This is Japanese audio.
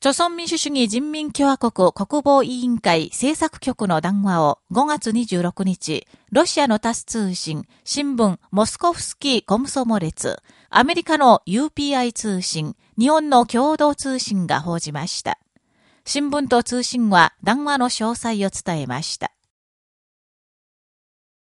朝鮮民主主義人民共和国国防委員会政策局の談話を5月26日、ロシアのタス通信、新聞モスコフスキーコムソモレツ、アメリカの UPI 通信、日本の共同通信が報じました。新聞と通信は談話の詳細を伝えました。